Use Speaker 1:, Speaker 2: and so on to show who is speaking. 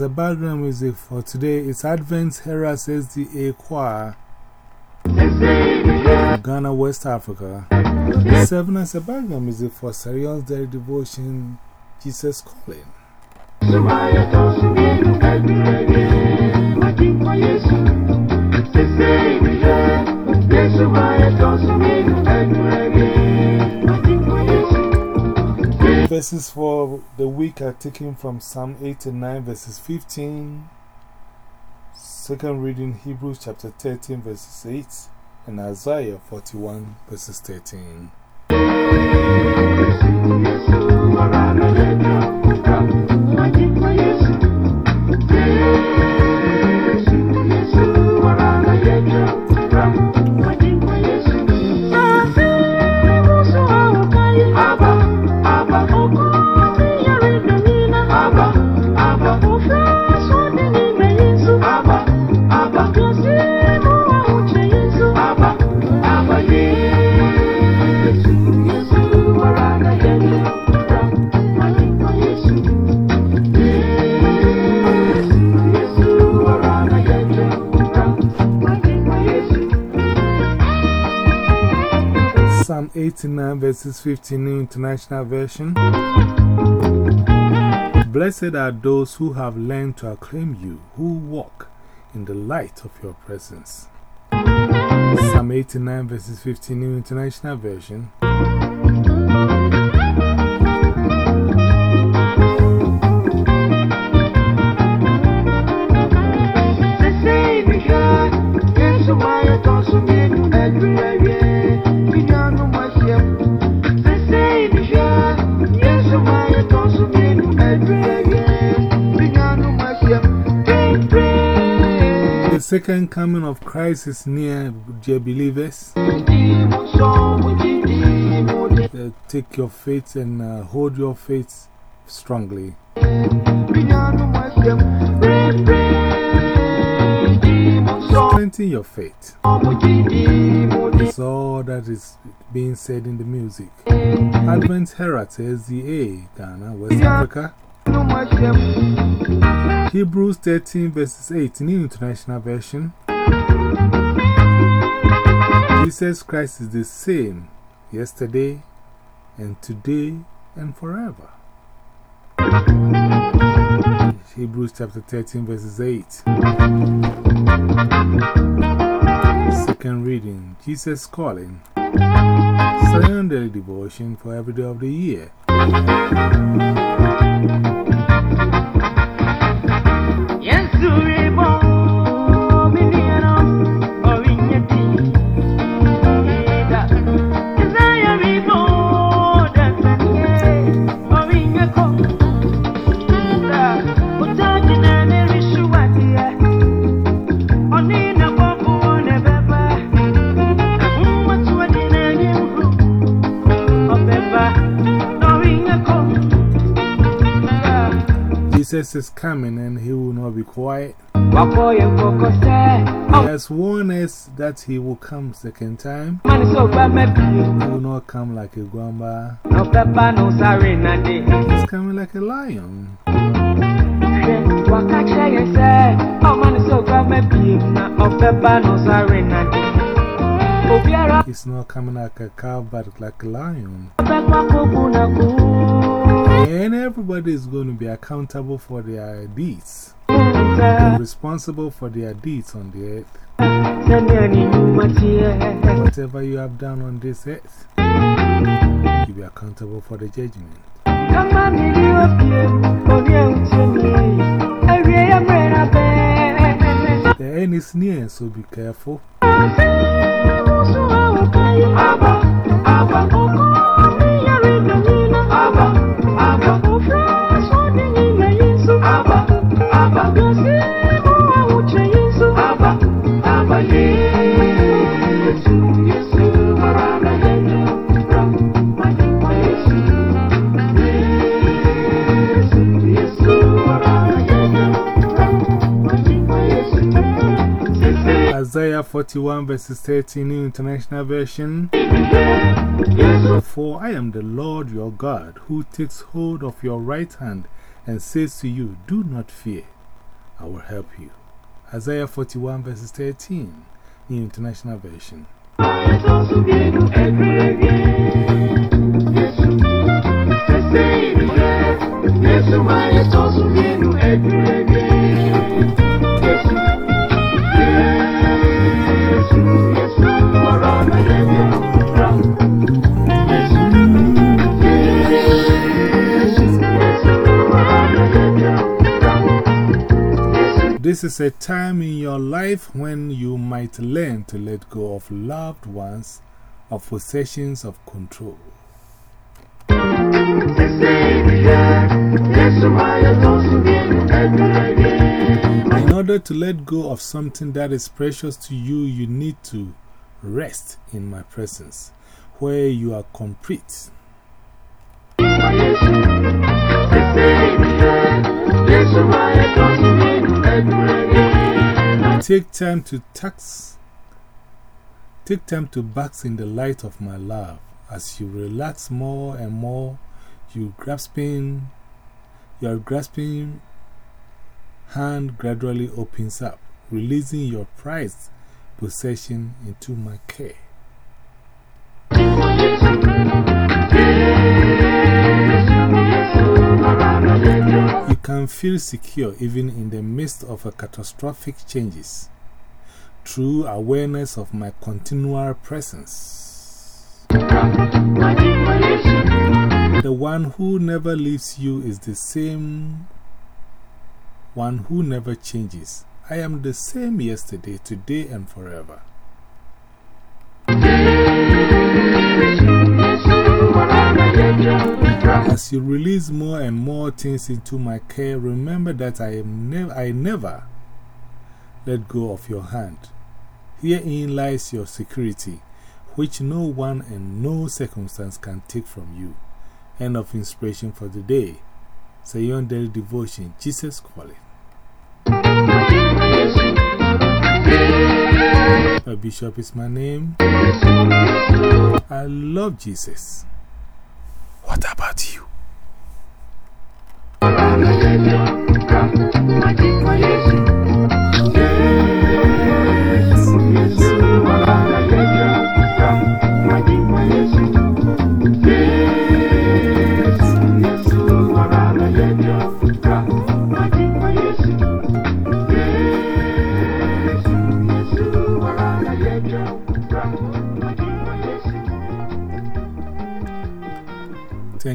Speaker 1: As a background music for today is Advent Herald SDA Choir, Ghana, West Africa. Serving as a background music for Sarah Young's Daily Devotion, Jesus Calling. Verses for week are taken from Psalm 89, verses 15. Second reading Hebrews chapter 13, verses 8, and Isaiah 41, verses 13. 89, verses 15, New International Version. Blessed are those who have learned to acclaim you, who walk in the light of your presence. Psalm 89, verses 15, New International Version. The second coming of Christ is near, dear believers. Uh, take your faith and uh, hold your faith strongly. Strengthen your faith. It's all that is being said in the music. Advent Herald SDA, Ghana, West Africa. Hebrews 13, verses 8, New International Version. Jesus Christ is the same yesterday and today and forever. Hebrews chapter 13, verses 8. Second reading Jesus Calling. Sunday devotion for every day of the year. Jesus is coming and he will not be quiet. He has warned us that he will come second time. He will not come like a guamba. He's coming like a lion. He's not coming like a cow, but like a lion. And everybody is going to be accountable for their deeds. Responsible for their deeds on the earth. Whatever you have done on this earth, you'll be accountable for the judgment. The end is near, so be careful. Isaiah 41 verses 13 New International Version. For I am the Lord your God, who takes hold of your right hand
Speaker 2: and says to you, Do not fear, I will help you. Isaiah 41 verses 13 New International Version. This is a time in your life when you might learn to let go of loved ones, of possessions of control. In order to let go of something that is precious to you, you need to rest in my presence, where you are complete. Take time to tax. Take time to bask in the light of my love. As you relax more and more, you grasping, your grasping hand gradually opens up, releasing your prized possession into my care. Feel secure even in the midst of catastrophic changes through awareness of my continual presence. The one who never leaves you is the same one who never changes. I am the same yesterday, today, and forever. As you release more and more things into my care, remember that I, am nev I never let go of your hand. Herein lies your security, which no one and no circumstance can take from you. End of inspiration for the day. Zion Daily Devotion, Jesus Calling. A bishop is my name. I love Jesus. What about you?